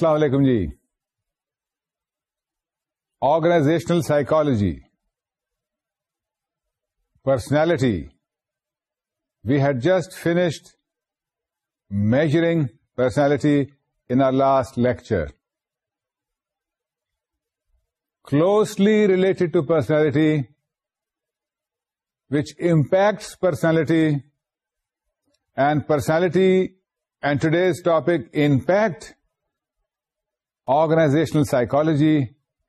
السلام علیکم جی organizational psychology personality we had just finished measuring personality in our last lecture closely related to personality which impacts personality and personality and today's topic impact organizational psychology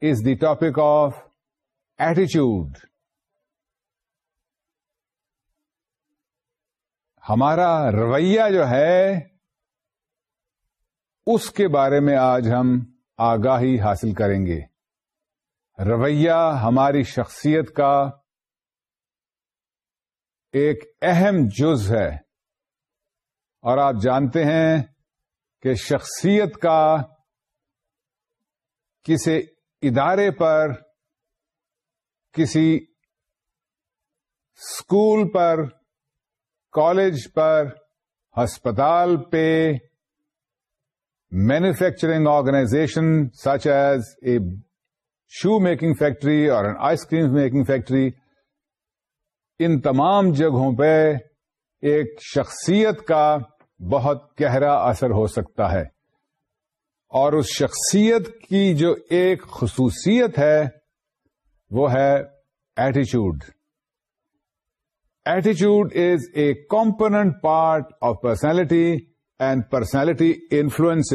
is the topic of attitude. ہمارا رویہ جو ہے اس کے بارے میں آج ہم آگاہی حاصل کریں گے رویہ ہماری شخصیت کا ایک اہم جز ہے اور آپ جانتے ہیں کہ شخصیت کا کسی ادارے پر کسی اسکول پر کالج پر ہسپتال پہ manufacturing organization such as a shoe making factory اور آئس کریم میکنگ فیکٹری ان تمام جگہوں پہ ایک شخصیت کا بہت گہرا اثر ہو سکتا ہے اور اس شخصیت کی جو ایک خصوصیت ہے وہ ہے ایٹیچیوڈ ایٹیچیوڈ از اے component part of personality and personality influence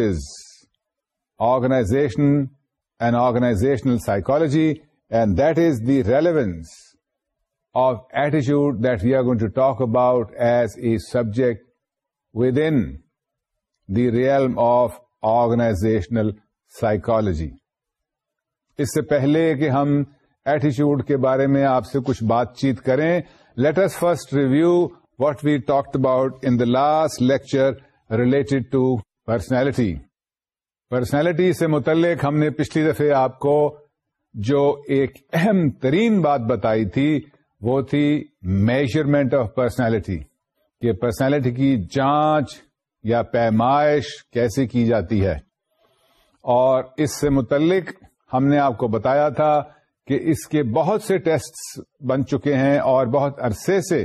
organization and organisational psychology and that is the relevance of ایٹیچیوڈ that we are going to talk about as a subject with in the real of organisational psychology اس سے پہلے کہ ہم ایٹیچیوڈ کے بارے میں آپ سے کچھ بات چیت کریں as first review what we talked about in the last lecture related to personality personality سے متعلق ہم نے پچھلی دفعہ آپ کو جو ایک اہم ترین بات بتائی تھی وہ تھی میجرمنٹ آف پرسنالٹی کہ پرسنالٹی کی جانچ یا پیمائش کیسے کی جاتی ہے اور اس سے متعلق ہم نے آپ کو بتایا تھا کہ اس کے بہت سے ٹیسٹ بن چکے ہیں اور بہت عرصے سے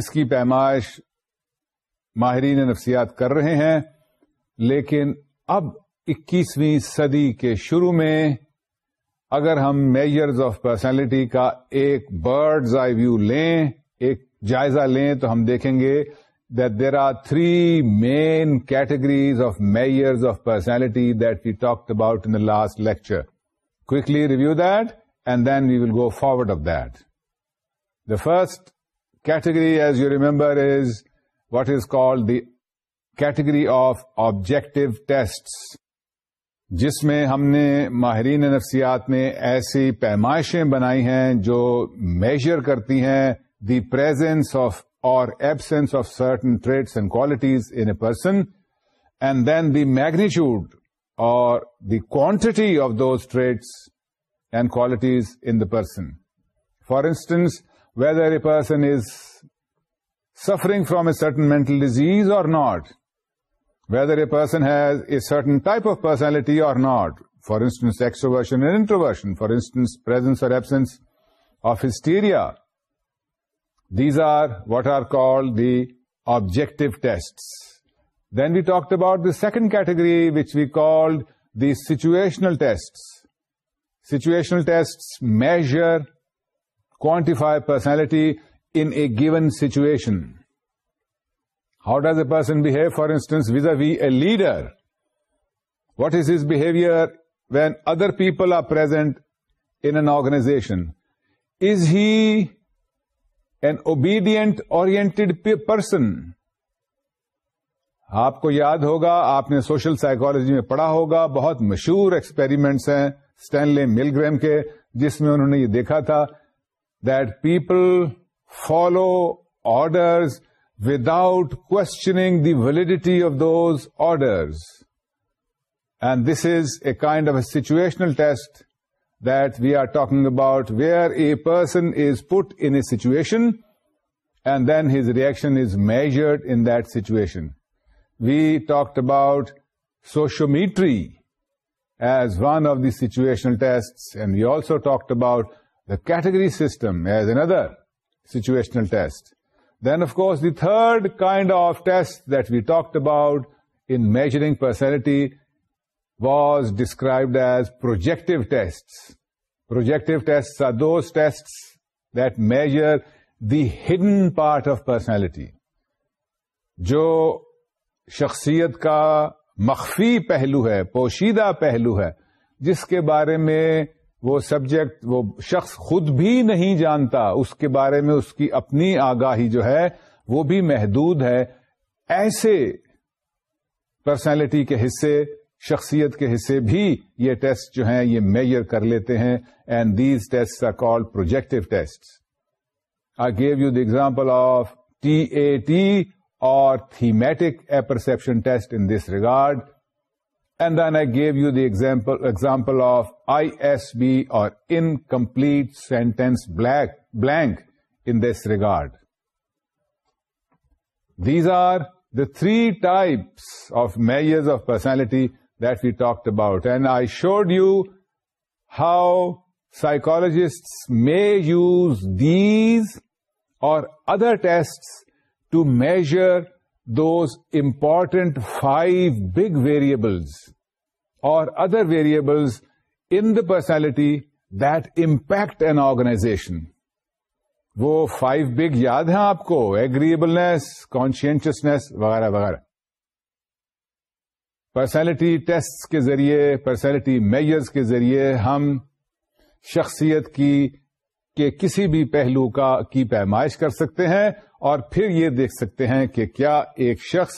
اس کی پیمائش ماہرین نفسیات کر رہے ہیں لیکن اب اکیسویں صدی کے شروع میں اگر ہم میجرز آف پرسنالٹی کا ایک برڈز آئی ویو لیں ایک جائزہ لیں تو ہم دیکھیں گے that there are three main categories of measures of personality that we talked about in the last lecture. Quickly review that and then we will go forward of that. The first category, as you remember, is what is called the category of objective tests. جس میں ہم نے ماہرین نفسیات نے ایسی پیمائشیں بنائی ہیں جو میجر کرتی ہیں the presence of or absence of certain traits and qualities in a person, and then the magnitude or the quantity of those traits and qualities in the person. For instance, whether a person is suffering from a certain mental disease or not, whether a person has a certain type of personality or not, for instance, extroversion and introversion, for instance, presence or absence of hysteria, these are what are called the objective tests. Then we talked about the second category, which we called the situational tests. Situational tests measure, quantify personality in a given situation. How does a person behave, for instance, vis-a-vis a leader? What is his behavior when other people are present in an organization? Is he an obedient oriented person آپ کو یاد ہوگا آپ نے social psychology میں پڑھا ہوگا بہت مشہور ایکسپیریمنٹس ہیں اسٹینلی مل کے جس میں انہوں نے یہ دیکھا تھا that people follow orders without questioning the validity of those orders and this is a kind of a situational test that we are talking about where a person is put in a situation and then his reaction is measured in that situation. We talked about sociometry as one of the situational tests, and we also talked about the category system as another situational test. Then, of course, the third kind of test that we talked about in measuring personality described described as tests. Test tests are those test that measure the hidden part of personality جو شخصیت کا مخفی پہلو ہے پوشیدہ پہلو ہے جس کے بارے میں وہ سبجیکٹ وہ شخص خود بھی نہیں جانتا اس کے بارے میں اس کی اپنی آگاہی جو ہے وہ بھی محدود ہے ایسے پرسنالٹی کے حصے شخصیت کے حصے بھی یہ ٹیسٹ جو ہیں یہ میئر کر لیتے ہیں and these test are call projective test I give you the example of T A T اور thematic apperception test in this regard and then I give you the example of I S B اور incomplete sentence blank in this regard these are the three types of measures of personality that we talk about and I showed you how psychologist may use these اور other test to measure those important five big variables اور other variables in the personality the impact and organization وہ five big یاد ہیں آپ کو ایگریئبلس کانشنشیسنیس وغیرہ وغیرہ personality test کے ذریعے پرسنالٹی میئرز کے ذریعے ہم شخصیت کی کے کسی بھی پہلو کا کی پیمائش کر سکتے ہیں اور پھر یہ دیکھ سکتے ہیں کہ کیا ایک شخص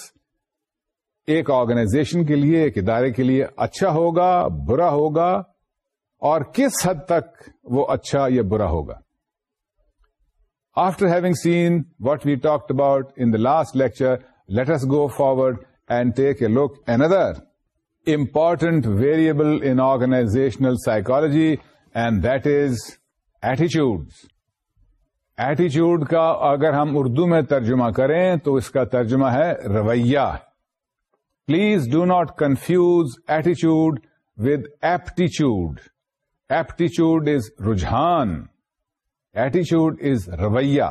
ایک آرگنائزیشن کے لیے ایک ادارے کے لیے اچھا ہوگا برا ہوگا اور کس حد تک وہ اچھا یا برا ہوگا after having seen what we talked about in the last lecture S go forward and take a look another important variable in organizational psychology psychology and that از ایٹیچیوڈ ایٹیچیوڈ کا اگر ہم اردو میں ترجمہ کریں تو اس کا ترجمہ ہے رویہ پلیز ڈو ناٹ کنفیوز ایٹیچیوڈ ود ایپٹیچیوڈ ایپٹیچیوڈ از رجحان ایٹیچیوڈ از رویہ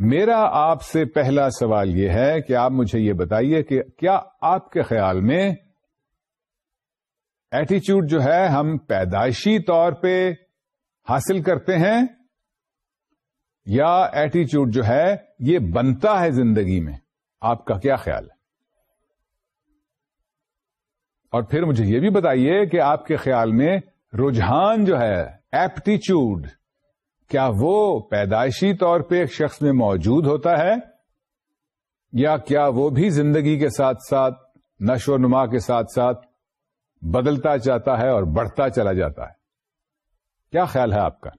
میرا آپ سے پہلا سوال یہ ہے کہ آپ مجھے یہ بتائیے کہ کیا آپ کے خیال میں ایٹیچیوڈ جو ہے ہم پیدائشی طور پہ حاصل کرتے ہیں یا ایٹیچیوڈ جو ہے یہ بنتا ہے زندگی میں آپ کا کیا خیال ہے اور پھر مجھے یہ بھی بتائیے کہ آپ کے خیال میں رجحان جو ہے ایپٹیچیوڈ کیا وہ پیدائشی طور پہ ایک شخص میں موجود ہوتا ہے یا کیا وہ بھی زندگی کے ساتھ ساتھ نشو و نما کے ساتھ ساتھ بدلتا جاتا ہے اور بڑھتا چلا جاتا ہے کیا خیال ہے آپ کا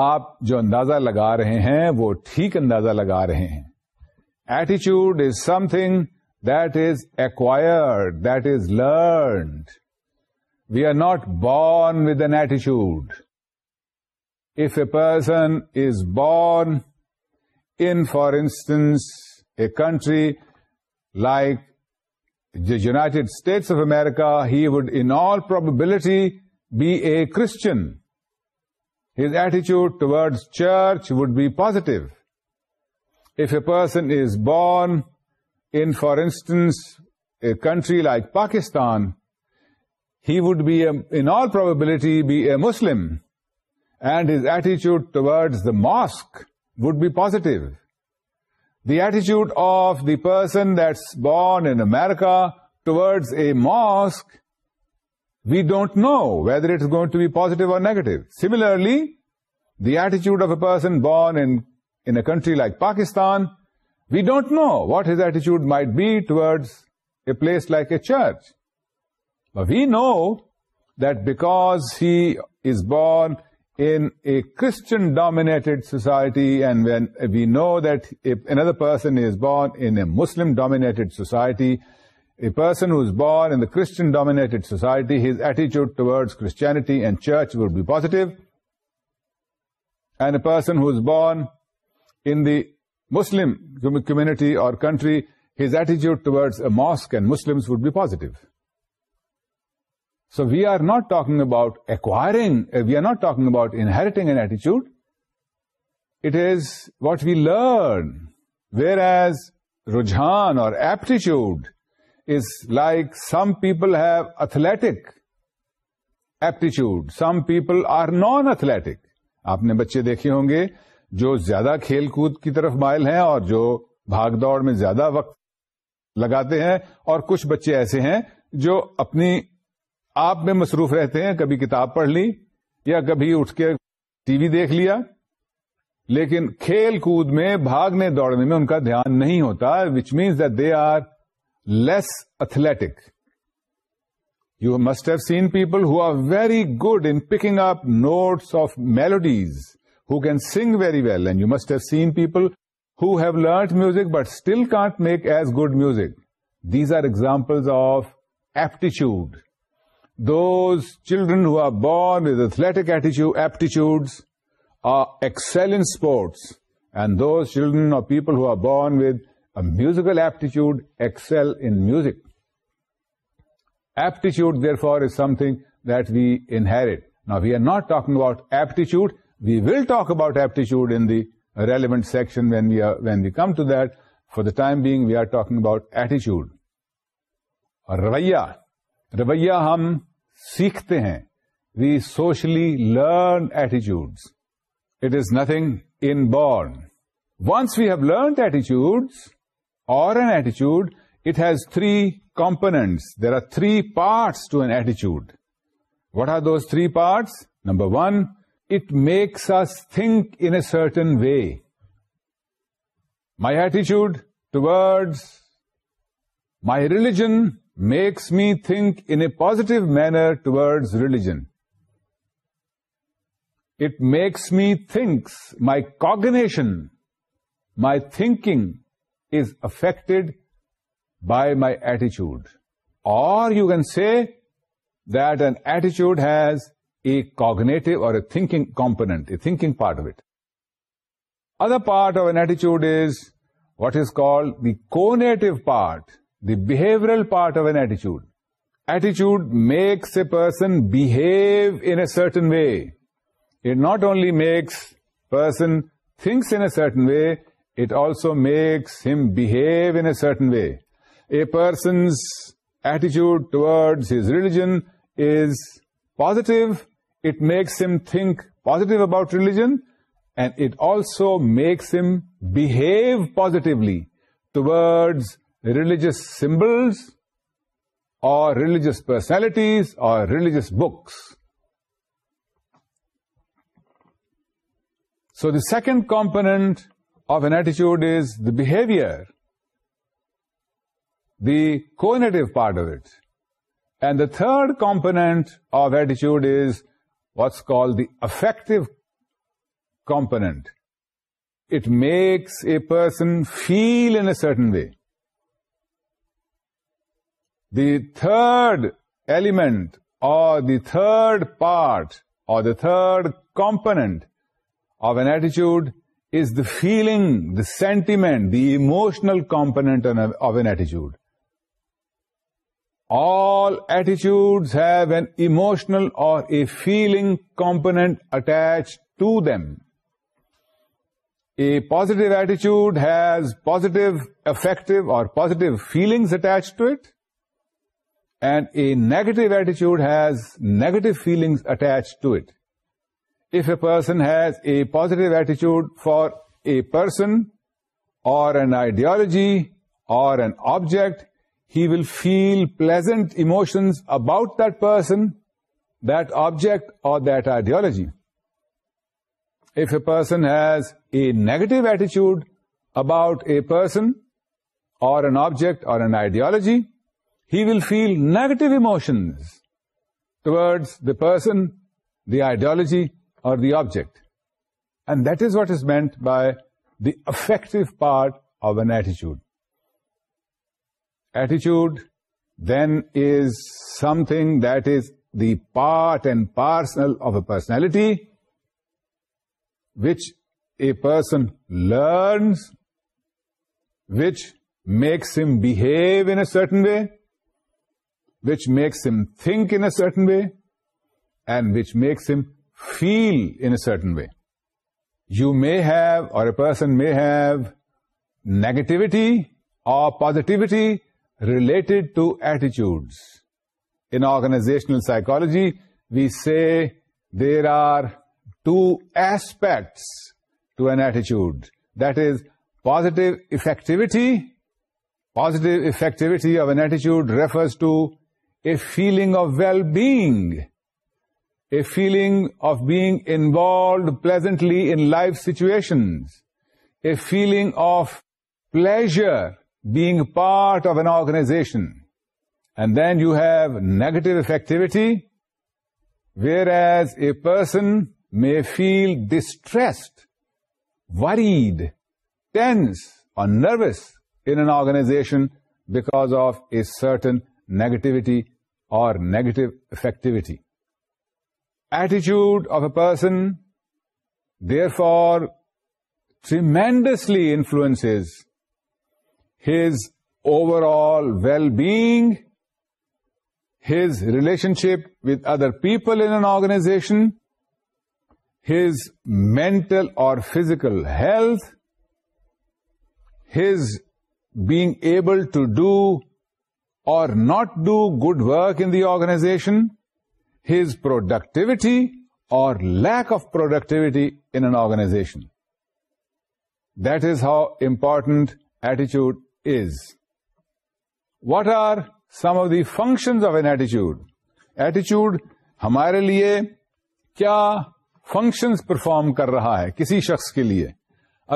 آپ جو اندازہ لگا رہے ہیں وہ ٹھیک اندازہ لگا رہے ہیں ایٹیچیوڈ is something that is acquired that is learned We are not born with an attitude. If a person is born in, for instance, a country like the United States of America, he would in all probability be a Christian. His attitude towards church would be positive. If a person is born in, for instance, a country like Pakistan, he would be, in all probability, be a Muslim, and his attitude towards the mosque would be positive. The attitude of the person that's born in America towards a mosque, we don't know whether it's going to be positive or negative. Similarly, the attitude of a person born in a country like Pakistan, we don't know what his attitude might be towards a place like a church. But we know that because he is born in a Christian-dominated society, and when we know that if another person is born in a Muslim-dominated society, a person who is born in the Christian-dominated society, his attitude towards Christianity and church will be positive. And a person who is born in the Muslim community or country, his attitude towards a mosque and Muslims would be positive. So we are not talking about acquiring we are not talking about inheriting an ایٹیچیوڈ it is what we learn Whereas Rujhan رجحان اور aptitude is like some people have aptitude. Aptitude some people are non آپ نے بچے دیکھے ہوں گے جو زیادہ کھیل کود کی طرف مائل ہیں اور جو بھاگ دوڑ میں زیادہ وقت لگاتے ہیں اور کچھ بچے ایسے ہیں جو اپنی آپ میں مصروف رہتے ہیں کبھی کتاب پڑھ لی یا کبھی اٹھ کے ٹی وی دیکھ لیا لیکن کھیل کود میں بھاگنے دوڑنے میں ان کا دھیان نہیں ہوتا which means that they are less athletic you must have seen people who are very good in picking up notes of melodies who can sing very well and you must have seen people who have learned music but still can't make as good music these are example of aptitude those children who are born with athletic aptitudes are excel in sports, and those children or people who are born with a musical aptitude excel in music. Aptitude, therefore, is something that we inherit. Now, we are not talking about aptitude. We will talk about aptitude in the relevant section when we come to that. For the time being, we are talking about attitude. Rawaiya. رویہ ہم سیکھتے ہیں we socially learn ایٹیچیوڈ it is nothing inborn once we have learn attitudes اور an ایٹیچیوڈ it has three there are three parts to N ایٹیچیوڈ what are those three parts number one it makes us think in a certain way my ایٹیچیوڈ to word my religion makes me think in a positive manner towards religion. It makes me think, my cognition, my thinking is affected by my attitude. Or you can say that an attitude has a cognitive or a thinking component, a thinking part of it. Other part of an attitude is what is called the conative part the behavioral part of an attitude. Attitude makes a person behave in a certain way. It not only makes person thinks in a certain way, it also makes him behave in a certain way. A person's attitude towards his religion is positive. It makes him think positive about religion, and it also makes him behave positively towards religious symbols or religious personalities or religious books. So the second component of an attitude is the behavior, the cognitive part of it. And the third component of attitude is what's called the affective component. It makes a person feel in a certain way. The third element or the third part or the third component of an attitude is the feeling, the sentiment, the emotional component of an attitude. All attitudes have an emotional or a feeling component attached to them. A positive attitude has positive affective or positive feelings attached to it and a negative attitude has negative feelings attached to it. If a person has a positive attitude for a person or an ideology or an object, he will feel pleasant emotions about that person, that object, or that ideology. If a person has a negative attitude about a person or an object or an ideology, he will feel negative emotions towards the person, the ideology, or the object. And that is what is meant by the affective part of an attitude. Attitude then is something that is the part and parcel of a personality which a person learns, which makes him behave in a certain way, which makes him think in a certain way and which makes him feel in a certain way. You may have, or a person may have, negativity or positivity related to attitudes. In organizational psychology, we say there are two aspects to an attitude. That is, positive effectivity. Positive effectivity of an attitude refers to a feeling of well-being, a feeling of being involved pleasantly in life situations, a feeling of pleasure, being part of an organization. And then you have negative affectivity, whereas a person may feel distressed, worried, tense, or nervous in an organization because of a certain negativity or negative effectivity. Attitude of a person, therefore, tremendously influences his overall well-being, his relationship with other people in an organization, his mental or physical health, his being able to do or not do good work in the organization, his productivity or lack of productivity in an organization. That is how important attitude is. What are some of the functions of an attitude? Attitude, ہمارے لیے کیا functions perform کر رہا ہے کسی شخص کے لیے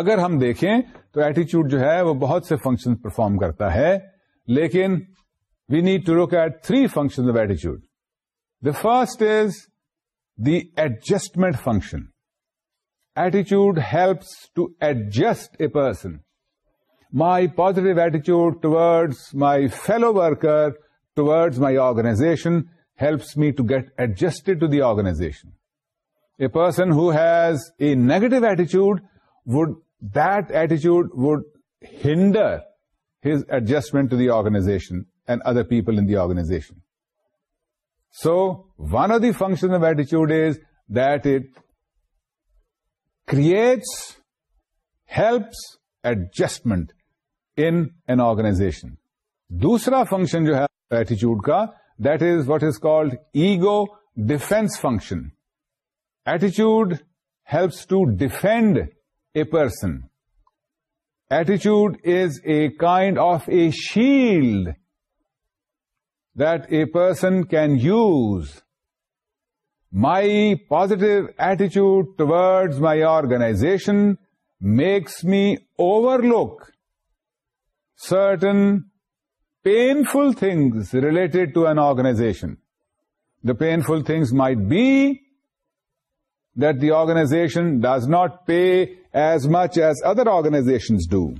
اگر ہم دیکھیں تو ایٹیچیوڈ جو ہے وہ بہت سے فنکشن پرفارم کرتا ہے لیکن we need to look at three functions of attitude. The first is the adjustment function. Attitude helps to adjust a person. My positive attitude towards my fellow worker, towards my organization, helps me to get adjusted to the organization. A person who has a negative attitude, that attitude would hinder his adjustment to the organization. Other people in the organization so one of the function of ایٹیچیوڈ is that it creates helps adjustment N N organisation دوسرا function جو ہے ایٹیچیوڈ کا that is what is called ego defence function ایٹیچیوڈ helps to defend a person ایٹیچیوڈ is a kind of a shield that a person can use my positive attitude towards my organization makes me overlook certain painful things related to an organization. The painful things might be that the organization does not pay as much as other organizations do.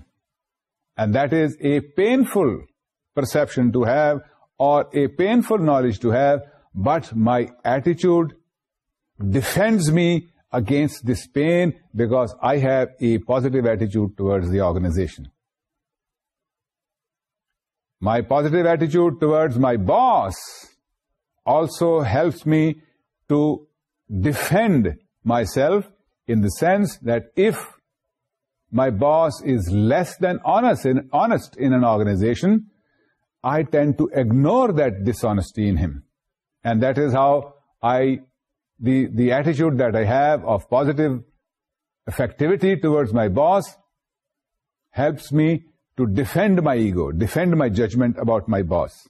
And that is a painful perception to have or a painful knowledge to have, but my attitude defends me against this pain because I have a positive attitude towards the organization. My positive attitude towards my boss also helps me to defend myself in the sense that if my boss is less than honest in an organization, I tend to ignore that dishonesty in him. And that is how the attitude that I have of positive effectivity towards my boss helps me to defend my ego, defend my judgment about my boss.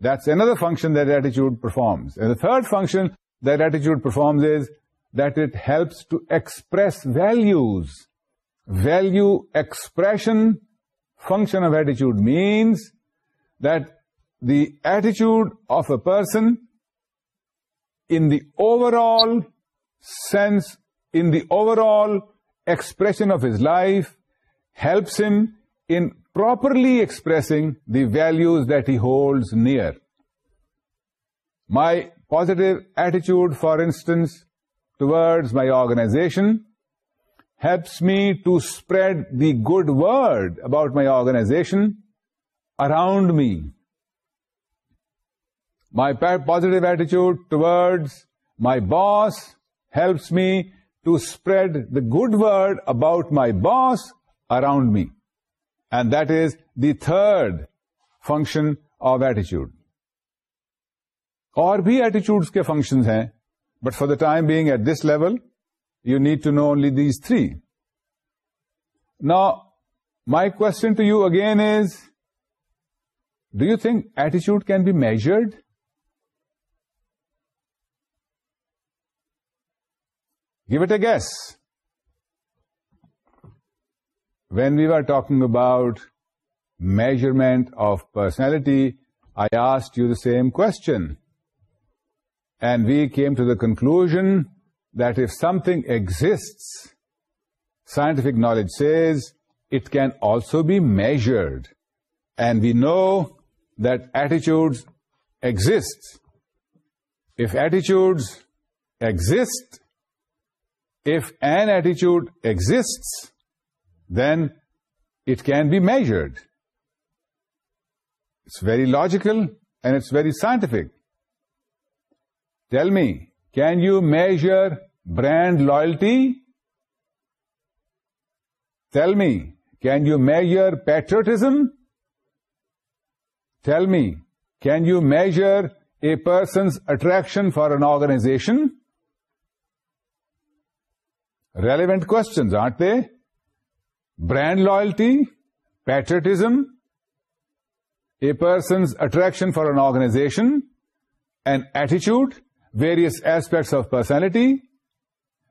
That's another function that attitude performs. And the third function that attitude performs is that it helps to express values. Value expression function of attitude means that the attitude of a person in the overall sense, in the overall expression of his life, helps him in properly expressing the values that he holds near. My positive attitude, for instance, towards my organization helps me to spread the good word about my organization around me my positive ایٹیچیوڈ to my boss helps me to spread the good word about my boss around me and that is the third function of ایٹیچیوڈ اور بھی attitudes کے functions ہیں but for the time being at this level you need to know only these three نا my question to you again is Do you think attitude can be measured? Give it a guess. When we were talking about measurement of personality, I asked you the same question. And we came to the conclusion that if something exists, scientific knowledge says it can also be measured. And we know that attitudes exist. If attitudes exist, if an attitude exists, then it can be measured. It's very logical and it's very scientific. Tell me, can you measure brand loyalty? Tell me, can you measure patriotism? Tell me, can you measure a person's attraction for an organization? Relevant questions, aren't they? Brand loyalty, patriotism, a person's attraction for an organization, an attitude, various aspects of personality.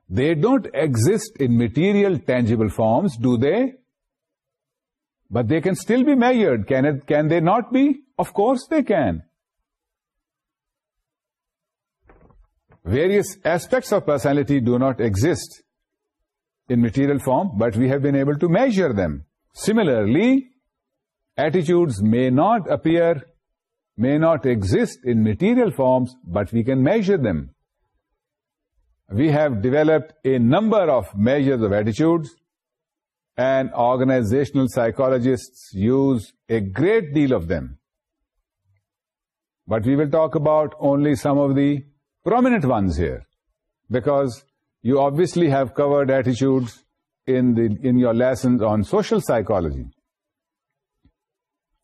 They don't exist in material, tangible forms, do they? But they can still be measured, can they not be? Of course they can. Various aspects of personality do not exist in material form, but we have been able to measure them. Similarly, attitudes may not appear, may not exist in material forms, but we can measure them. We have developed a number of measures of attitudes, and organizational psychologists use a great deal of them. But we will talk about only some of the prominent ones here, because you obviously have covered attitudes in your lessons on social psychology,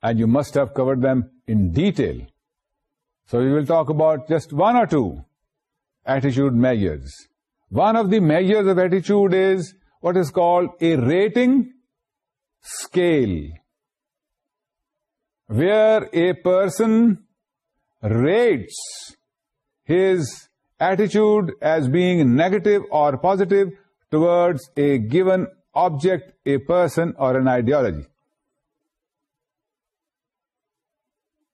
and you must have covered them in detail. So we will talk about just one or two attitude measures. One of the measures of attitude is what is called a rating scale, where a person rates his attitude as being negative or positive towards a given object, a person, or an ideology.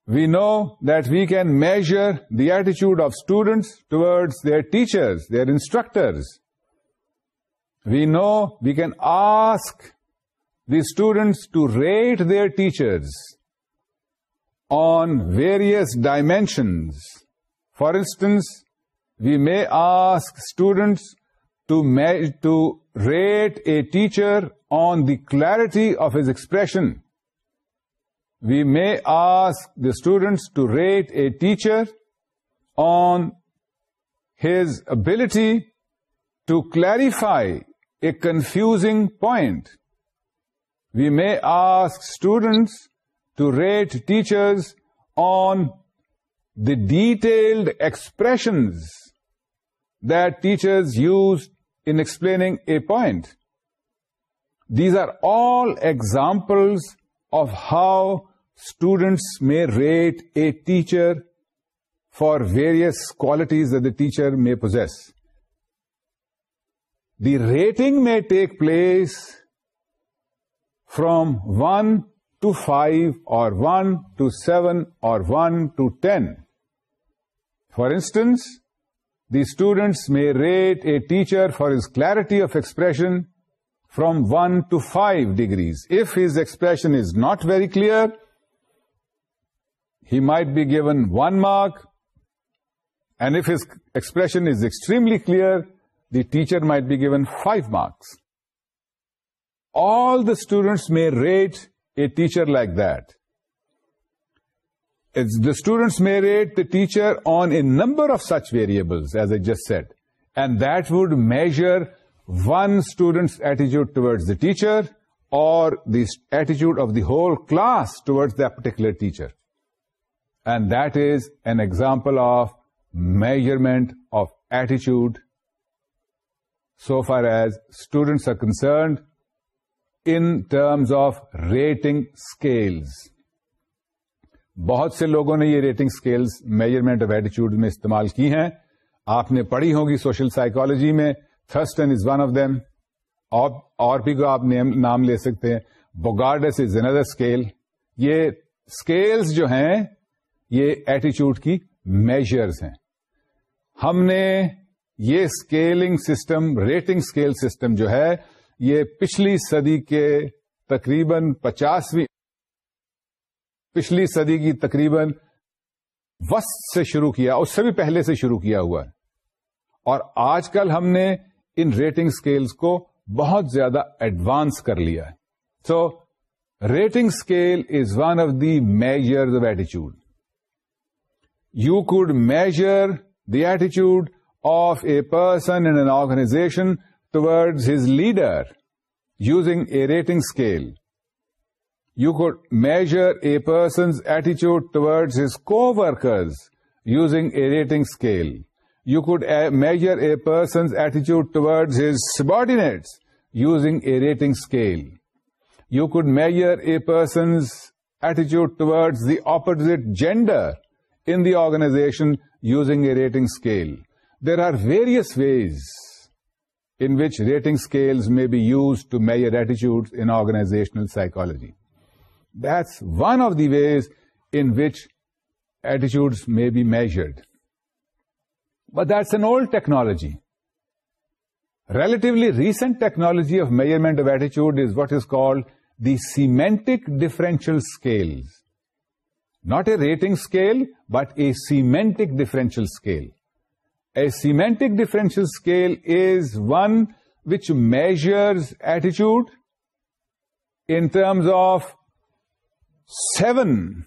We know that we can measure the attitude of students towards their teachers, their instructors, we know we can ask the students to rate their teachers on various dimensions. For instance, we may ask students to rate a teacher on the clarity of his expression. We may ask the students to rate a teacher on his ability to clarify a confusing point. We may ask students to rate teachers on the detailed expressions that teachers use in explaining a point. These are all examples of how students may rate a teacher for various qualities that the teacher may possess the rating may take place from 1 to 5 or 1 to 7 or 1 to 10. For instance, the students may rate a teacher for his clarity of expression from 1 to 5 degrees. If his expression is not very clear, he might be given 1 mark, and if his expression is extremely clear, the teacher might be given 5 marks. All the students may rate a teacher like that. The students may rate the teacher on a number of such variables, as I just said, and that would measure one student's attitude towards the teacher or the attitude of the whole class towards that particular teacher. And that is an example of measurement of attitude so far as students are concerned in terms of rating scales بہت سے لوگوں نے یہ rating scales measurement of ایٹیچیوڈ میں استعمال کی ہیں آپ نے پڑھی ہوگی سوشل سائیکولوجی میں Thurstone is one of them اور بھی کو آپ نام لے سکتے ہیں بوگارڈ اندر اسکیل یہ اسکیلس جو ہیں یہ ایٹیچیوڈ کی میجرز ہیں ہم نے یہ scaling system rating scale system جو ہے یہ پچھلی صدی کے تقریباً پچاسویں پچھلی صدی کی تقریباً وسط سے شروع کیا اس سے بھی پہلے سے شروع کیا ہوا ہے اور آج کل ہم نے ان ریٹنگ اسکیلس کو بہت زیادہ ایڈوانس کر لیا ہے سو rating scale is one of the major ایٹیچیوڈ you could measure the ایٹیچیوڈ of a person in an organization towards his leader using a rating scale. You could measure a person's attitude towards his co-workers using a rating scale. You could uh, measure a person's attitude towards his subordinates using a rating scale. You could measure a person's attitude towards the opposite gender in the organization using a rating scale. There are various ways in which rating scales may be used to measure attitudes in organizational psychology. That's one of the ways in which attitudes may be measured. But that's an old technology. Relatively recent technology of measurement of attitude is what is called the semantic differential scales. Not a rating scale, but a semantic differential scale. A semantic differential scale is one which measures attitude in terms of 7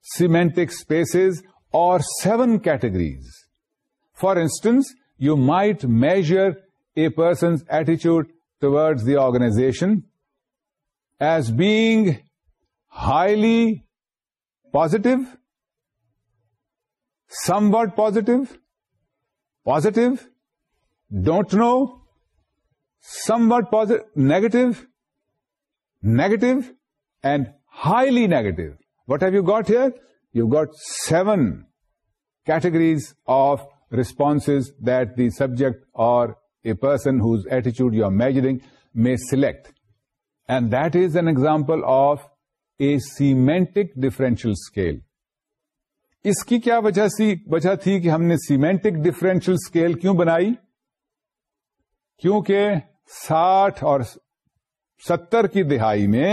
semantic spaces or 7 categories. For instance, you might measure a person's attitude towards the organization as being highly positive, somewhat positive, positive, don't know, somewhat positive, negative, and highly negative. What have you got here? You've got 7 categories of responses that the subject or a person whose attitude you are measuring may select. And that is an example of a semantic differential scale. اس کی کیا وجہ سی وجہ تھی کہ ہم نے سیمینٹک ڈفرینشیل اسکیل کیوں بنائی کیونکہ ساٹھ اور ستر کی دہائی میں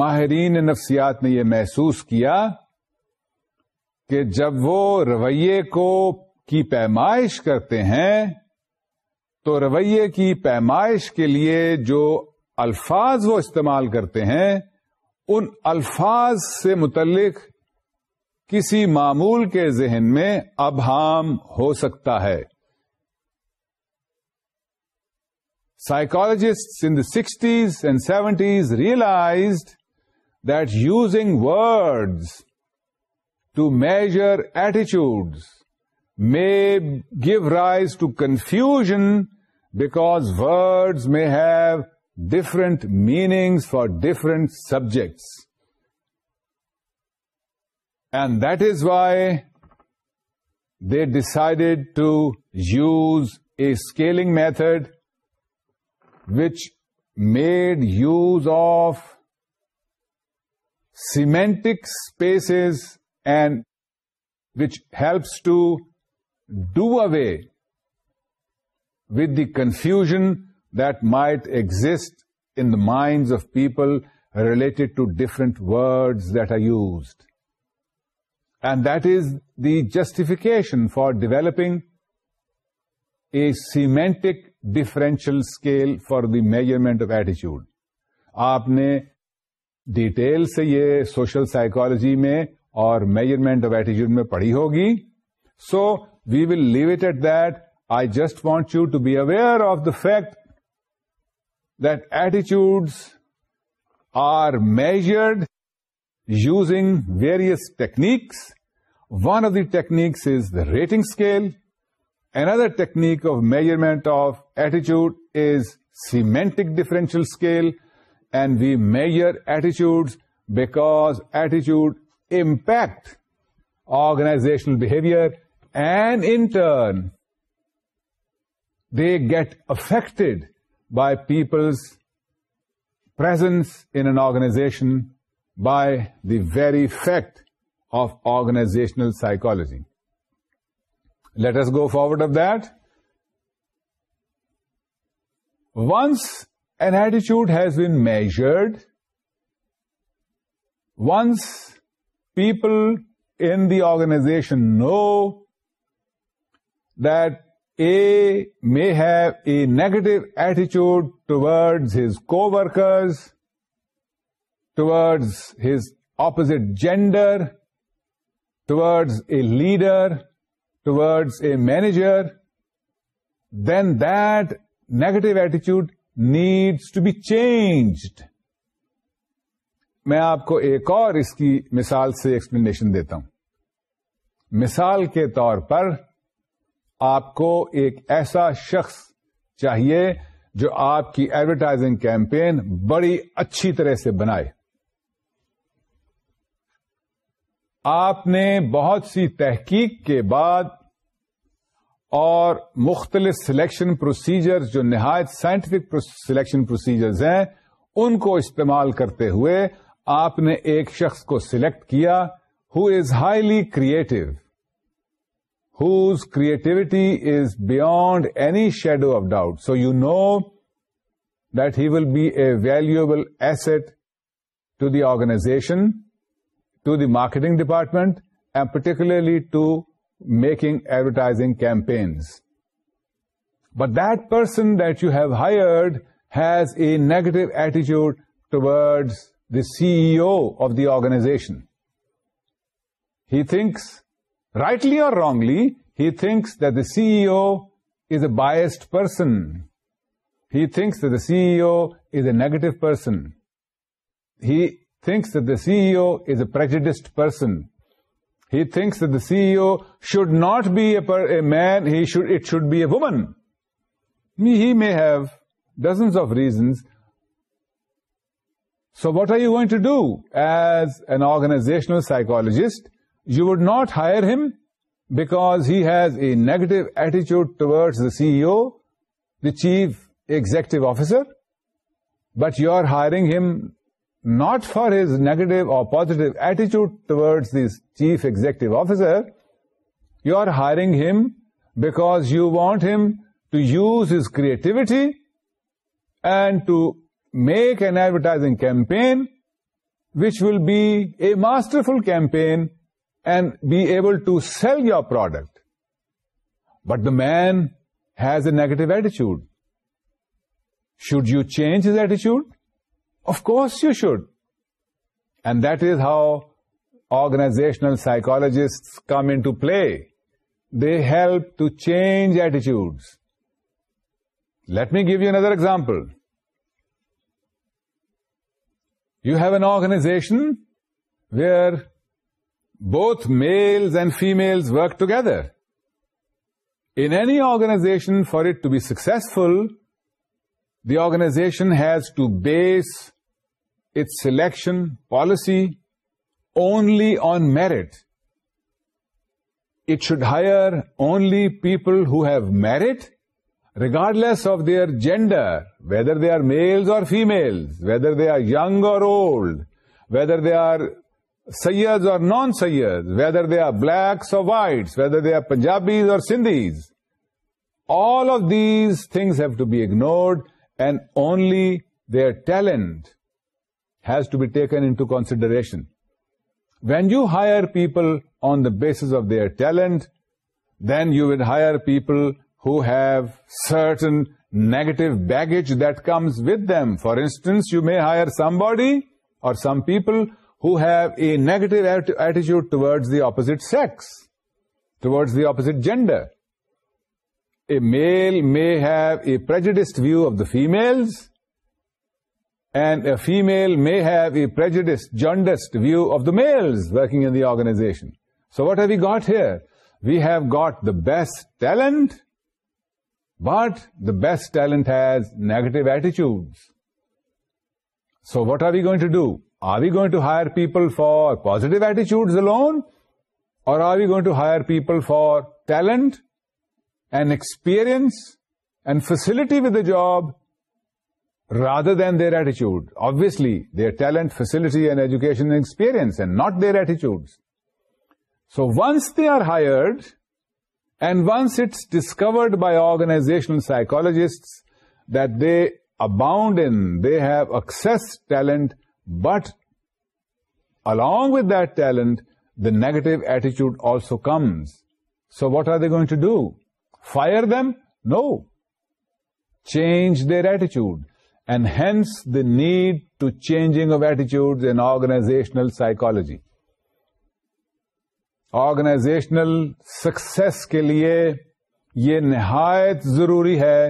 ماہرین نفسیات نے یہ محسوس کیا کہ جب وہ رویے کو کی پیمائش کرتے ہیں تو رویے کی پیمائش کے لیے جو الفاظ وہ استعمال کرتے ہیں ان الفاظ سے متعلق کسی معمول کے ذہن میں ابہام ہو سکتا ہے psychologists in the sixties and seventies realized that using words to measure attitudes may give rise to confusion because words may have different meanings for different subjects And that is why they decided to use a scaling method which made use of semantic spaces and which helps to do away with the confusion that might exist in the minds of people related to different words that are used. And that is the justification for developing a semantic differential scale for the measurement of ایٹیچیوڈ آپ نے detail سے یہ social psychology میں اور measurement of ایٹیچیوڈ میں پڑھی ہوگی so we will leave it at that I just want you to be aware of the fact that ایٹیچیوڈ are measured using various techniques. One of the techniques is the rating scale. Another technique of measurement of attitude is semantic differential scale, and we measure attitudes because attitude impacts organizational behavior, and in turn they get affected by people's presence in an organization by the very fact of organizational psychology. Let us go forward of that. Once an attitude has been measured, once people in the organization know that A may have a negative attitude towards his co-workers, towards his opposite gender towards a leader towards a manager then that negative ایٹیچیوڈ needs to be changed. میں آپ کو ایک اور اس کی مثال سے explanation دیتا ہوں مثال کے طور پر آپ کو ایک ایسا شخص چاہیے جو آپ کی ایڈورٹائزنگ کیمپین بڑی اچھی طرح سے بنائے آپ نے بہت سی تحقیق کے بعد اور مختلف سلیکشن پروسیجر جو نہایت سائنٹیفک سلیکشن پروسیجرز ہیں ان کو استعمال کرتے ہوئے آپ نے ایک شخص کو سلیکٹ کیا is highly creative whose creativity is beyond any shadow of doubt so you know that he will be a valuable asset to the organization to the marketing department, and particularly to making advertising campaigns. But that person that you have hired has a negative attitude towards the CEO of the organization. He thinks, rightly or wrongly, he thinks that the CEO is a biased person. He thinks that the CEO is a negative person. He thinks that the CEO is a prejudiced person. He thinks that the CEO should not be a man, it should be a woman. He may have dozens of reasons. So what are you going to do? As an organizational psychologist, you would not hire him because he has a negative attitude towards the CEO, the chief executive officer, but you are hiring him not for his negative or positive attitude towards this chief executive officer. You are hiring him because you want him to use his creativity and to make an advertising campaign which will be a masterful campaign and be able to sell your product. But the man has a negative attitude. Should you change his attitude? Of course you should. And that is how organizational psychologists come into play. They help to change attitudes. Let me give you another example. You have an organization where both males and females work together. In any organization, for it to be successful, the organization has to base its selection policy only on merit. It should hire only people who have merit, regardless of their gender, whether they are males or females, whether they are young or old, whether they are Sayyids or non-Sayyids, whether they are blacks or whites, whether they are Punjabis or Sindhis. All of these things have to be ignored, and only their talent has to be taken into consideration. When you hire people on the basis of their talent, then you will hire people who have certain negative baggage that comes with them. For instance, you may hire somebody or some people who have a negative attitude towards the opposite sex, towards the opposite gender. A male may have a prejudiced view of the females, and a female may have a prejudiced, jaundiced view of the males working in the organization. So what have we got here? We have got the best talent, but the best talent has negative attitudes. So what are we going to do? Are we going to hire people for positive attitudes alone? Or are we going to hire people for talent and experience and facility with the job rather than their attitude. Obviously, their talent, facility, and education and experience, and not their attitudes. So once they are hired, and once it's discovered by organizational psychologists that they abound in, they have excess talent, but along with that talent, the negative attitude also comes. So what are they going to do? Fire them? No. Change their attitude. the need to changing of ایٹیچیوڈ in organizational psychology. Organizational success کے لیے یہ نہایت ضروری ہے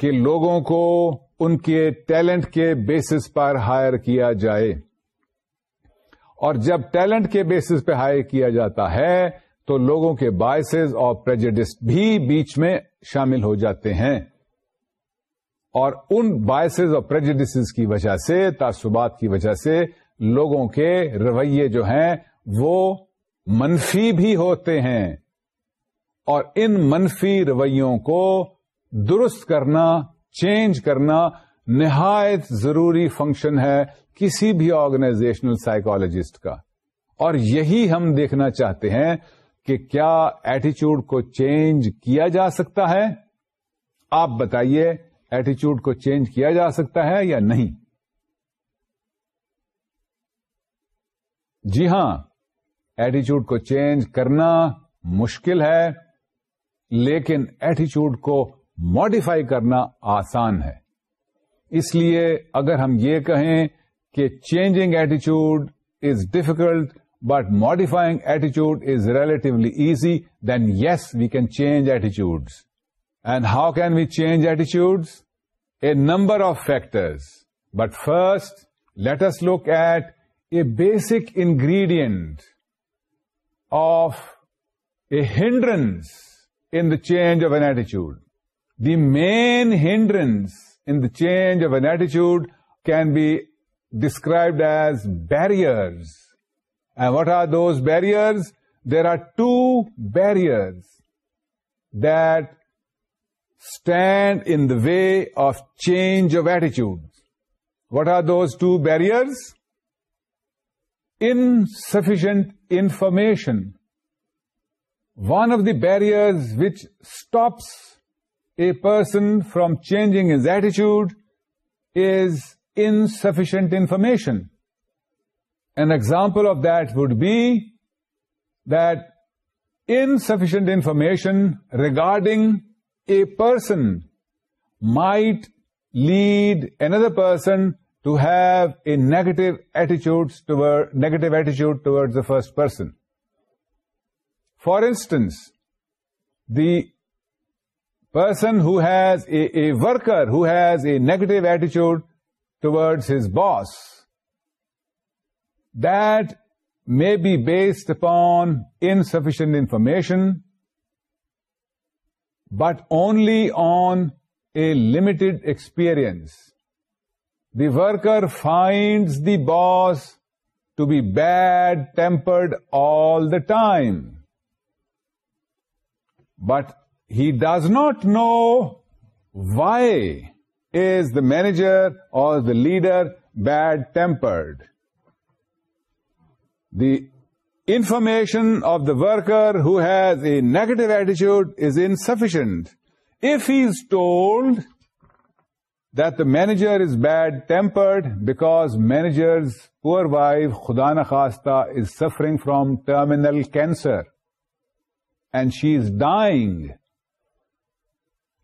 کہ لوگوں کو ان کے ٹیلنٹ کے بیسس پر ہائر کیا جائے اور جب ٹیلنٹ کے بیسس پہ ہائر کیا جاتا ہے تو لوگوں کے باعث اور پرجڈس بھی بیچ میں شامل ہو جاتے ہیں اور ان بائسز اور پرجیڈز کی وجہ سے تعصبات کی وجہ سے لوگوں کے رویے جو ہیں وہ منفی بھی ہوتے ہیں اور ان منفی رویوں کو درست کرنا چینج کرنا نہایت ضروری فنکشن ہے کسی بھی آرگنائزیشنل سائیکالوجسٹ کا اور یہی ہم دیکھنا چاہتے ہیں کہ کیا ایٹیچیوڈ کو چینج کیا جا سکتا ہے آپ بتائیے ایٹیچیوڈ کو چینج کیا جا سکتا ہے یا نہیں جی ہاں ایٹیچیوڈ کو چینج کرنا مشکل ہے لیکن ایٹیچیوڈ کو ماڈیفائی کرنا آسان ہے اس لیے اگر ہم یہ کہیں کہ changing ایٹیچیوڈ is difficult but modifying ایٹیچیوڈ is relatively easy then yes we can change ایٹیچیوڈ And how can we change attitudes? A number of factors. But first, let us look at a basic ingredient of a hindrance in the change of an attitude. The main hindrance in the change of an attitude can be described as barriers. And what are those barriers? There are two barriers that stand in the way of change of attitude. What are those two barriers? Insufficient information. One of the barriers which stops a person from changing his attitude is insufficient information. An example of that would be that insufficient information regarding a person might lead another person to have a negative attitude towards the first person. For instance, the person who has a worker who has a negative attitude towards his boss, that may be based upon insufficient information, but only on a limited experience. The worker finds the boss to be bad-tempered all the time, but he does not know why is the manager or the leader bad-tempered. The information of the worker who has a negative attitude is insufficient. If he is told that the manager is bad-tempered because manager's poor wife, Khuda na khasta, is suffering from terminal cancer and she is dying,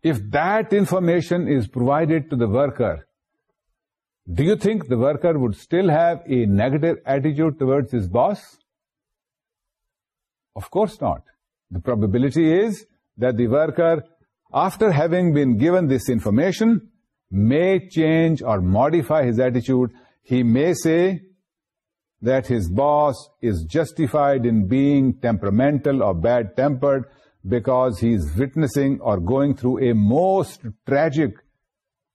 if that information is provided to the worker, do you think the worker would still have a negative attitude towards his boss? Of course not. The probability is that the worker, after having been given this information, may change or modify his attitude. He may say that his boss is justified in being temperamental or bad-tempered because he is witnessing or going through a most tragic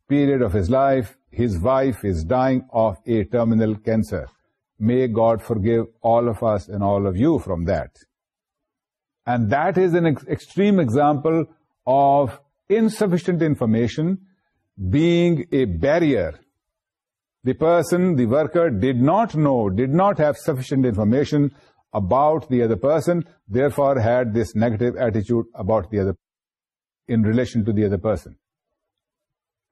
period of his life. His wife is dying of a terminal cancer. May God forgive all of us and all of you from that. And that is an extreme example of insufficient information being a barrier. The person, the worker, did not know, did not have sufficient information about the other person, therefore had this negative attitude about the other, in relation to the other person.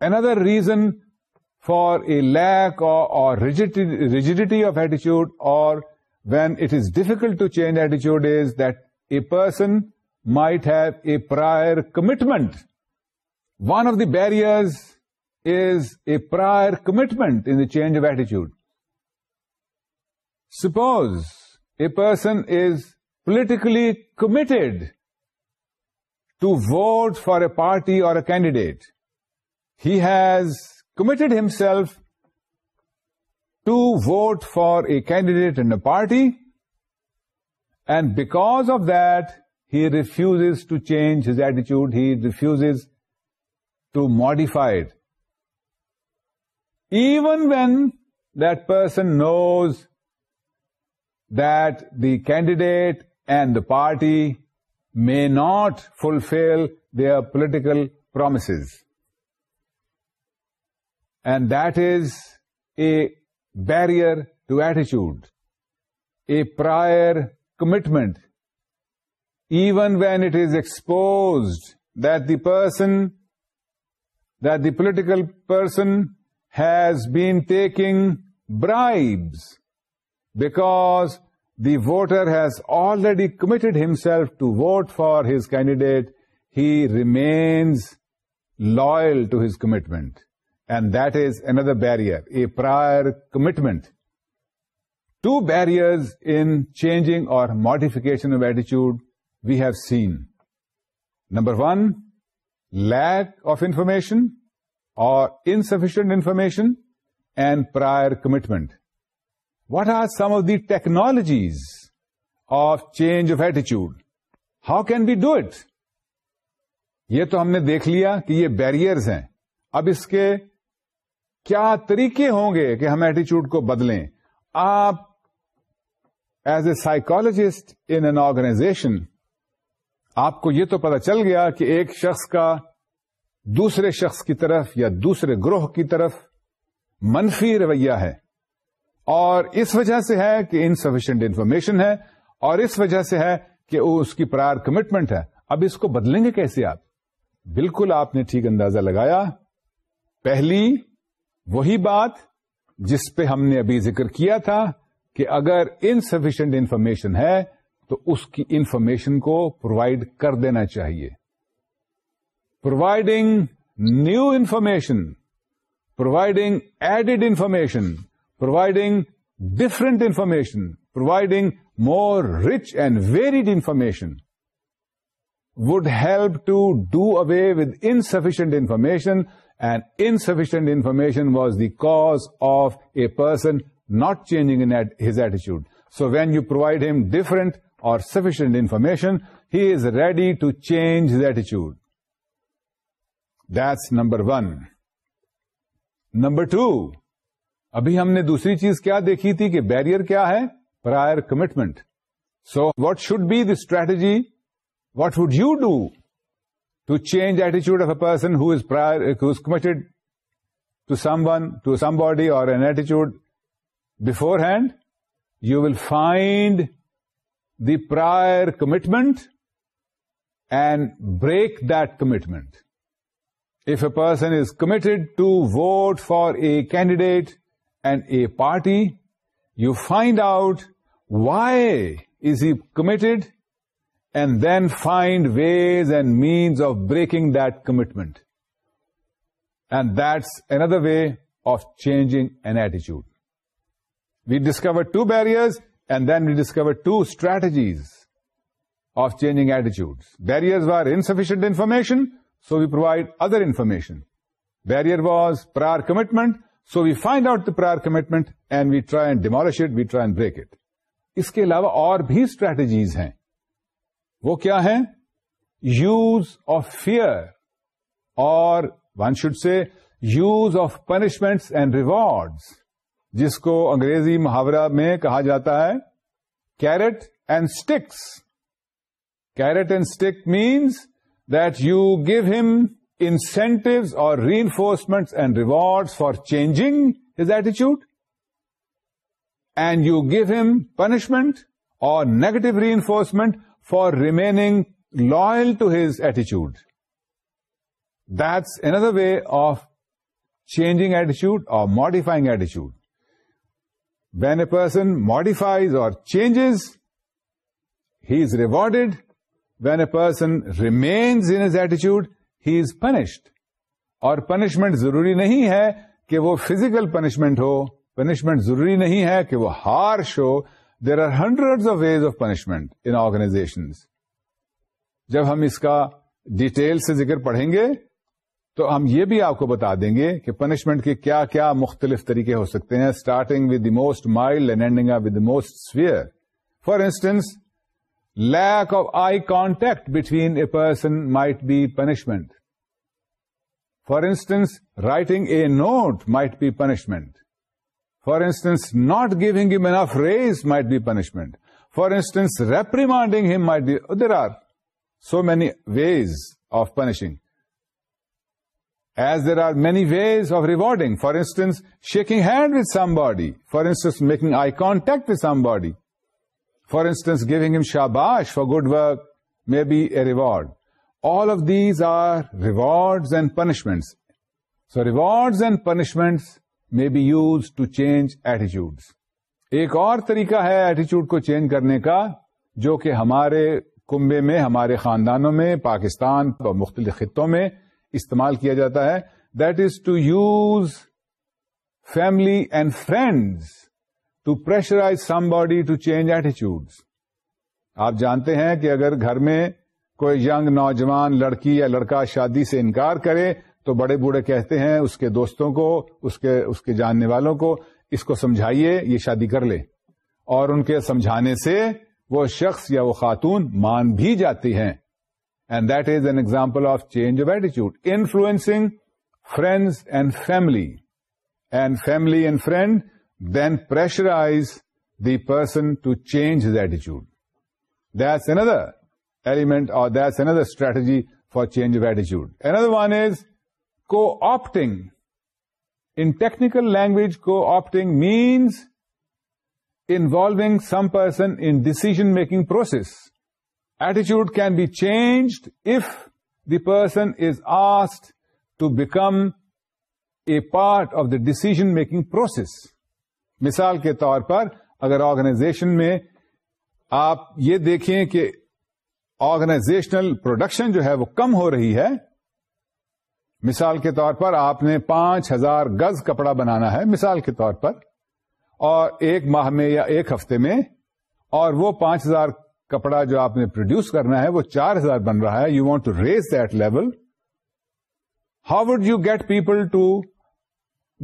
Another reason for a lack or rigidity of attitude, or when it is difficult to change attitude, is that a person might have a prior commitment. One of the barriers is a prior commitment in the change of attitude. Suppose a person is politically committed to vote for a party or a candidate. He has committed himself to vote for a candidate and a party and because of that, he refuses to change his attitude. He refuses to modify it. Even when that person knows that the candidate and the party may not fulfill their political promises. And that is a barrier to attitude, a prior commitment, even when it is exposed that the political person has been taking bribes, because the voter has already committed himself to vote for his candidate, he remains loyal to his commitment. And that is another barrier, a prior commitment. Two barriers in changing اور modification of ایٹیچیوڈ we have seen number one lack of information اور insufficient information and prior commitment what are some of the technologies of change of ایٹیچیوڈ how can be do it یہ تو ہم نے دیکھ لیا کہ یہ بیریئرز ہیں اب اس کے کیا طریقے ہوں گے کہ ہم ایٹیچیوڈ کو بدلیں آپ as a psychologist in an organization آپ کو یہ تو پتا چل گیا کہ ایک شخص کا دوسرے شخص کی طرف یا دوسرے گروہ کی طرف منفی رویہ ہے اور اس وجہ سے ہے کہ انسفیشنٹ انفارمیشن ہے اور اس وجہ سے ہے کہ وہ اس کی پرار کمٹمنٹ ہے اب اس کو بدلیں گے کیسے آپ بالکل آپ نے ٹھیک اندازہ لگایا پہلی وہی بات جس پہ ہم نے ابھی ذکر کیا تھا کہ اگر انسفیشینٹ انفارمیشن ہے تو اس کی انفارمیشن کو پرووائڈ کر دینا چاہیے providing new information providing added information providing different information providing more rich and varied information would help to do away with insufficient information and insufficient information was the cause of a person not changing his ایٹیچیوڈ so when you provide him different اور sufficient information he is ready to change his attitude this number one number two ابھی ہم نے دوسری چیز کیا دیکھی تھی کہ کیا ہے prior commitment so what should be the strategy what would you do to change ایٹیچیوڈ of a person his is committed to some one to some body اور an ایٹیچیوڈ beforehand, you will find the prior commitment and break that commitment. If a person is committed to vote for a candidate and a party, you find out why is he committed and then find ways and means of breaking that commitment. And that's another way of changing an attitude. We discover two barriers and then we discover two strategies of change ایٹیچیوڈ barriers are insufficient information so we provide other information barrier was prior commitment so we find out the prior commitment and we try and demolish it we try break it اس کے علاوہ اور بھی strategies ہیں وہ کیا ہے use of fear or one should say use of punishment and rewards جس کو انگریزی محاورہ میں کہا جاتا ہے carrot and sticks carrot and stick means that you give ہم انسینٹیوز اور ری enforcement and rewards for changing his ایٹیچیوڈ and you give ہم پنشمنٹ اور negative re enforcement for remaining loyal to his ایٹیچیوڈ that's another way of changing ایٹیچیوڈ اور modifying ایٹیچیوڈ when a person modifies اور changes he is rewarded when a person remains انٹیچیوڈ he is punished اور punishment ضروری نہیں ہے کہ وہ physical punishment ہو punishment ضروری نہیں ہے کہ وہ harsh who there are hundred of ways of punishment in organization جب ہم اس کا ڈیٹیل سے ذکر پڑھیں گے تو ہم یہ بھی آپ کو بتا دیں گے کہ پنشمنٹ کے کیا کیا مختلف طریقے ہو سکتے ہیں starting with the most mild and ending with the most severe for instance lack of eye contact between a person might be punishment for instance writing a note might be punishment for instance not giving a mean of raise might be punishment for instance reprimanding him may there are so many ways of punishing as there are many ways of rewarding for instance shaking hand with somebody for instance making eye contact with somebody for instance giving for good for good work may be a reward all of these are rewards and punishments so punishments and punishments may be use to change ایک اور طریقہ ہے ایٹیچیوڈ کو change کرنے کا جو کہ ہمارے کنبے میں ہمارے خاندانوں میں پاکستان اور مختلف خطوں میں استعمال کیا جاتا ہے that is to use family and friends to pressurise somebody to change attitudes آپ جانتے ہیں کہ اگر گھر میں کوئی یگ نوجوان لڑکی یا لڑکا شادی سے انکار کرے تو بڑے بوڑھے کہتے ہیں اس کے دوستوں کو اس اس کے کے جاننے والوں کو اس کو سمجھائیے یہ شادی کر لے اور ان کے سمجھانے سے وہ شخص یا وہ خاتون مان بھی جاتی ہیں And that is an example of change of attitude. Influencing friends and family and friend then pressurize the person to change his attitude. That's another element, or that's another strategy for change of attitude. Another one is co-opting. In technical language, co-opting means involving some person in decision-making process. attitude can be changed if the person is asked to become a part of the decision making process مثال کے طور پر اگر organization میں آپ یہ دیکھیں کہ organizational production جو ہے وہ کم ہو رہی ہے مثال کے طور پر آپ نے پانچ ہزار گز کپڑا بنانا ہے مثال کے طور پر اور ایک ماہ میں یا ایک ہفتے میں اور وہ پانچ ہزار کپڑا جو آپ نے پروڈیوس کرنا ہے وہ چار ہزار بن رہا ہے you want to raise that level how would you get people to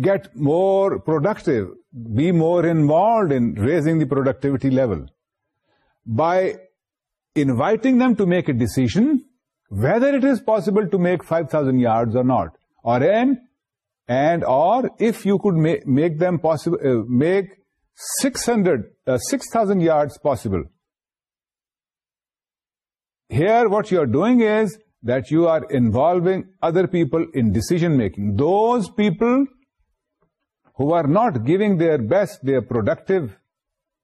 get more productive be more involved in raising the productivity level by inviting them to make a decision whether it is possible to make five thousand yards or not or and and or if you could make them possible make six hundred six thousand yard possible here what you are doing is that you are involving other people in decision making those people who are not giving their best their productive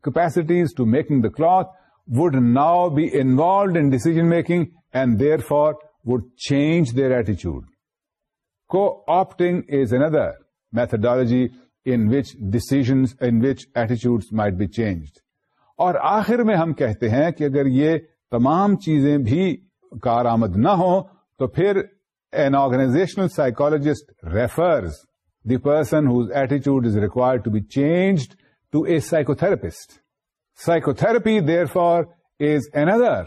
capacities to making the cloth would now be involved in decision making and therefore would change their ایٹیچیوڈ کو opting is N other methodology inch decisions in which ایٹیچیوڈ might be changed اور آخر میں ہم کہتے ہیں کہ اگر یہ تمام چیزیں بھی کار آمد نہ ہوں تو پھر N organizational psychologist refers the person whose ایٹیچیوڈ is required to be changed to a therapist psycho therapy there for is an other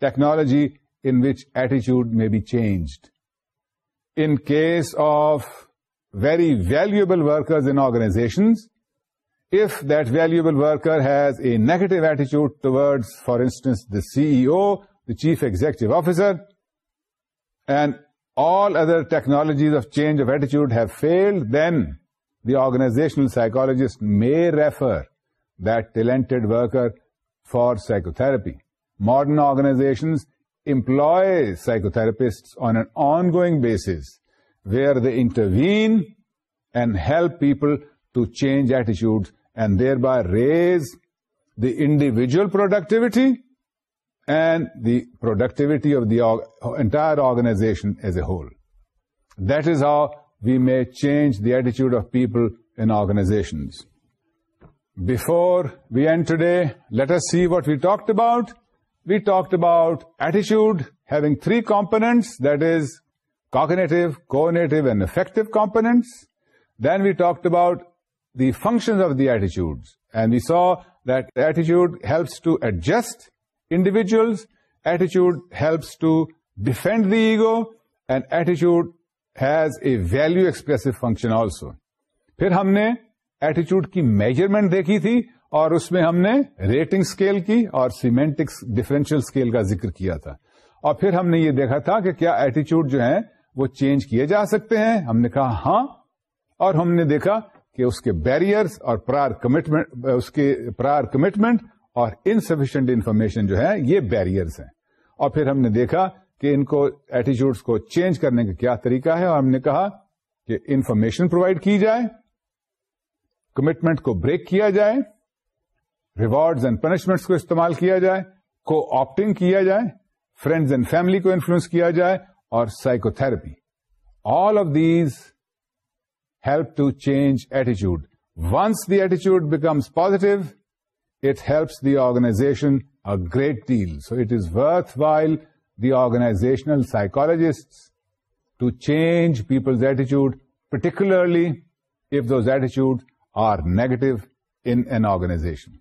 technology in which ایٹیچیوڈ میں be change in case of very valuable workers in organisations if that valuable worker has a negative attitude towards, for instance, the CEO, the chief executive officer, and all other technologies of change of attitude have failed, then the organizational psychologist may refer that talented worker for psychotherapy. Modern organizations employ psychotherapists on an ongoing basis where they intervene and help people to change attitudes and thereby raise the individual productivity and the productivity of the entire organization as a whole. That is how we may change the attitude of people in organizations. Before we end today, let us see what we talked about. We talked about attitude having three components, that is, cognitive, coordinative, and affective components. Then we talked about the function of the ایٹیچیوڈ and we so ایٹیچیوڈ helps to adjust individuals, ایٹیچیوڈ helps to defend the ego and ایٹیچیوڈ has a value expressive function also پھر ہم نے ایٹیچیوڈ کی measurement دیکھی تھی اور اس میں ہم نے ریٹنگ اسکیل کی اور سیمینٹک ڈیفینشل اسکیل کا ذکر کیا تھا اور پھر ہم نے یہ دیکھا تھا کہ کیا ایٹیچیوڈ جو ہیں وہ چینج کیے جا سکتے ہیں ہم نے کہا ہاں اور ہم نے دیکھا کہ اس کے بیرئرس اور پرار کمٹمنٹ اس کے پرار کمٹمنٹ اور انسفیشنٹ انفارمیشن جو ہے یہ بیرئرس ہیں اور پھر ہم نے دیکھا کہ ان کو ایٹیچیوڈس کو چینج کرنے کا کیا طریقہ ہے اور ہم نے کہا کہ انفارمیشن پرووائڈ کی جائے کمٹمنٹ کو بریک کیا جائے ریوارڈز اینڈ پنشمنٹس کو استعمال کیا جائے کو آپٹنگ کیا جائے فرینڈز اینڈ فیملی کو انفلوئنس کیا جائے اور psychotherapy all of these help to change attitude. Once the attitude becomes positive, it helps the organization a great deal. So it is worthwhile, the organizational psychologists, to change people's attitude, particularly if those attitudes are negative in an organization.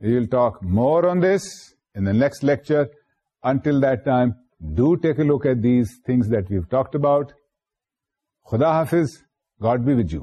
We will talk more on this in the next lecture. Until that time, do take a look at these things that we've talked about. خدا حافظ God be with you